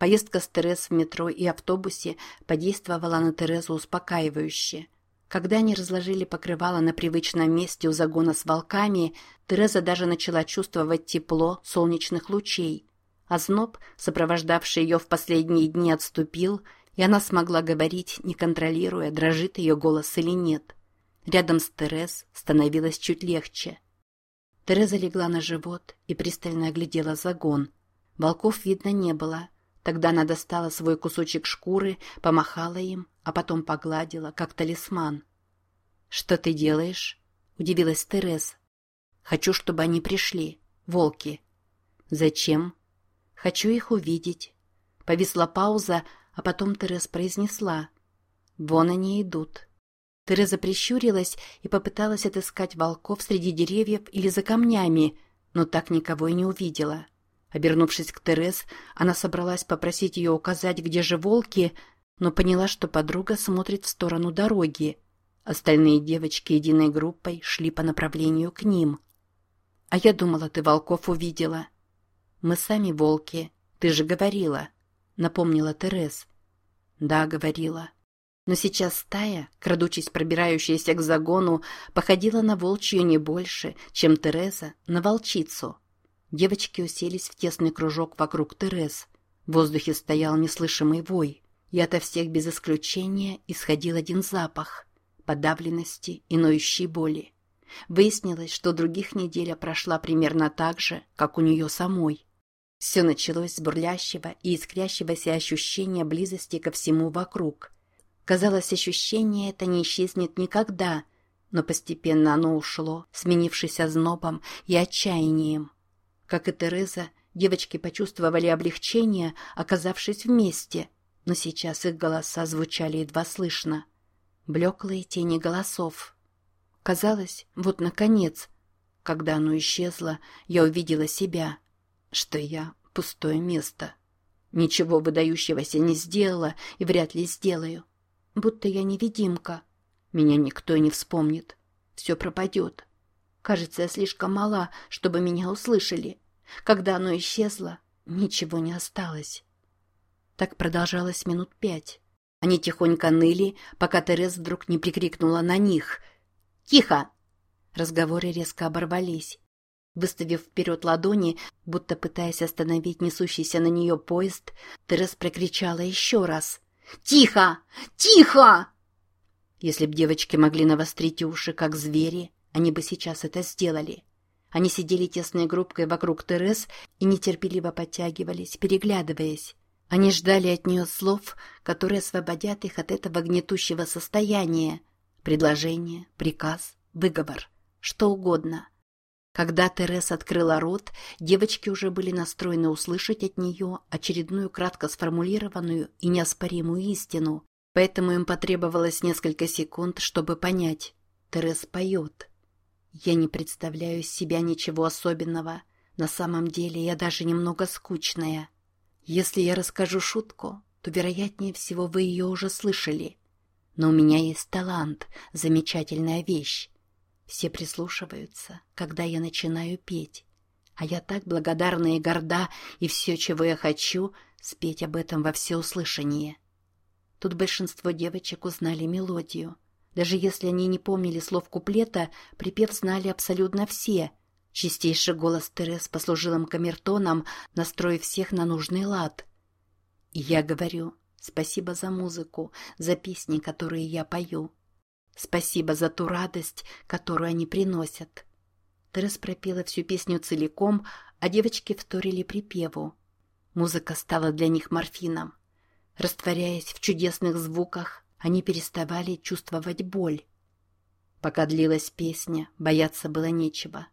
Поездка с Терез в метро и автобусе подействовала на Терезу успокаивающе. Когда они разложили покрывало на привычном месте у загона с волками, Тереза даже начала чувствовать тепло солнечных лучей. Озноб, сопровождавший ее в последние дни, отступил, и она смогла говорить, не контролируя, дрожит ее голос или нет. Рядом с Терез становилось чуть легче. Тереза легла на живот и пристально оглядела загон. Волков видно не было – Тогда она достала свой кусочек шкуры, помахала им, а потом погладила, как талисман. «Что ты делаешь?» – удивилась Терез. «Хочу, чтобы они пришли. Волки». «Зачем?» «Хочу их увидеть». Повисла пауза, а потом Терез произнесла. «Вон они идут». Тереза прищурилась и попыталась отыскать волков среди деревьев или за камнями, но так никого и не увидела. Обернувшись к Терез, она собралась попросить ее указать, где же волки, но поняла, что подруга смотрит в сторону дороги. Остальные девочки единой группой шли по направлению к ним. «А я думала, ты волков увидела». «Мы сами волки, ты же говорила», — напомнила Терез. «Да, говорила». Но сейчас стая, крадучись пробирающаяся к загону, походила на волчью не больше, чем Тереза на волчицу. Девочки уселись в тесный кружок вокруг Терез. В воздухе стоял неслышимый вой, и ото всех без исключения исходил один запах – подавленности и ноющей боли. Выяснилось, что других неделя прошла примерно так же, как у нее самой. Все началось с бурлящего и искрящегося ощущения близости ко всему вокруг. Казалось, ощущение это не исчезнет никогда, но постепенно оно ушло, сменившись ознобом и отчаянием. Как и Тереза, девочки почувствовали облегчение, оказавшись вместе, но сейчас их голоса звучали едва слышно. Блеклые тени голосов. Казалось, вот наконец, когда оно исчезло, я увидела себя, что я — пустое место. Ничего выдающегося не сделала и вряд ли сделаю. Будто я невидимка. Меня никто не вспомнит. Все пропадет. Кажется, я слишком мала, чтобы меня услышали. Когда оно исчезло, ничего не осталось. Так продолжалось минут пять. Они тихонько ныли, пока Терез вдруг не прикрикнула на них. «Тихо!» Разговоры резко оборвались. Выставив вперед ладони, будто пытаясь остановить несущийся на нее поезд, Терез прокричала еще раз. «Тихо! Тихо!» Если б девочки могли навострить уши, как звери, они бы сейчас это сделали. Они сидели тесной группкой вокруг Терес и нетерпеливо подтягивались, переглядываясь. Они ждали от нее слов, которые освободят их от этого гнетущего состояния. Предложение, приказ, выговор, что угодно. Когда Терес открыла рот, девочки уже были настроены услышать от нее очередную кратко сформулированную и неоспоримую истину, поэтому им потребовалось несколько секунд, чтобы понять. Терес поет. Я не представляю из себя ничего особенного. На самом деле я даже немного скучная. Если я расскажу шутку, то, вероятнее всего, вы ее уже слышали. Но у меня есть талант, замечательная вещь. Все прислушиваются, когда я начинаю петь. А я так благодарна и горда, и все, чего я хочу, спеть об этом во всеуслышание. Тут большинство девочек узнали мелодию — даже если они не помнили слов куплета, припев знали абсолютно все. Чистейший голос Терес послужил им камертоном, настроив всех на нужный лад. И я говорю, спасибо за музыку, за песни, которые я пою. Спасибо за ту радость, которую они приносят. Терес пропела всю песню целиком, а девочки вторили припеву. Музыка стала для них морфином. Растворяясь в чудесных звуках, они переставали чувствовать боль. Пока длилась песня, бояться было нечего.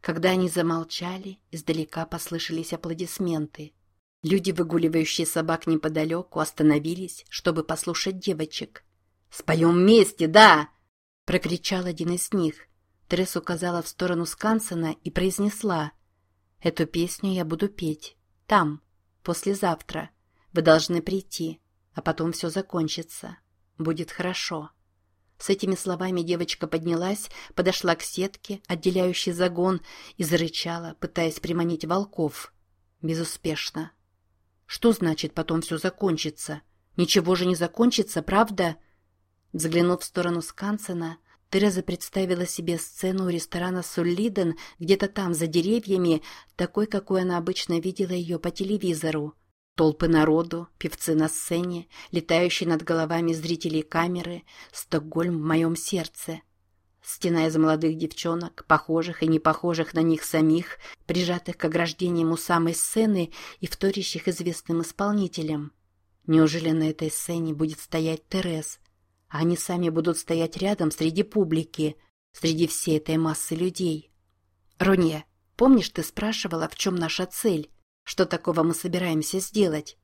Когда они замолчали, издалека послышались аплодисменты. Люди, выгуливающие собак неподалеку, остановились, чтобы послушать девочек. «Споем вместе, да!» — прокричал один из них. Тресс указала в сторону Скансена и произнесла. «Эту песню я буду петь. Там, послезавтра. Вы должны прийти, а потом все закончится. Будет хорошо». С этими словами девочка поднялась, подошла к сетке, отделяющей загон, и зарычала, пытаясь приманить волков. Безуспешно. Что значит потом все закончится? Ничего же не закончится, правда? Заглянув в сторону Скансена, Тереза представила себе сцену у ресторана Суллиден где-то там, за деревьями, такой, какой она обычно видела ее по телевизору. Толпы народу, певцы на сцене, летающие над головами зрителей камеры, Стокгольм в моем сердце. Стена из молодых девчонок, похожих и не похожих на них самих, прижатых к ограждениям у самой сцены и вторящих известным исполнителям. Неужели на этой сцене будет стоять Терез, а они сами будут стоять рядом среди публики, среди всей этой массы людей. Ронья, помнишь, ты спрашивала, в чем наша цель? Что такого мы собираемся сделать?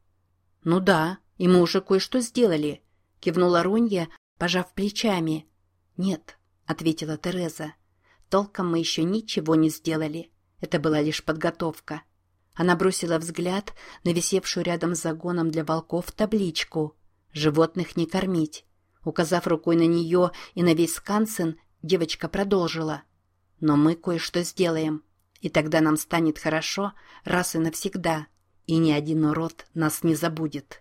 Ну да, и мы уже кое-что сделали, кивнула Ронья, пожав плечами. Нет, ответила Тереза. Толком мы еще ничего не сделали. Это была лишь подготовка. Она бросила взгляд на висевшую рядом с загоном для волков табличку «Животных не кормить». Указав рукой на нее и на весь Скансен, девочка продолжила. «Но мы кое-что сделаем, и тогда нам станет хорошо раз и навсегда, и ни один урод нас не забудет».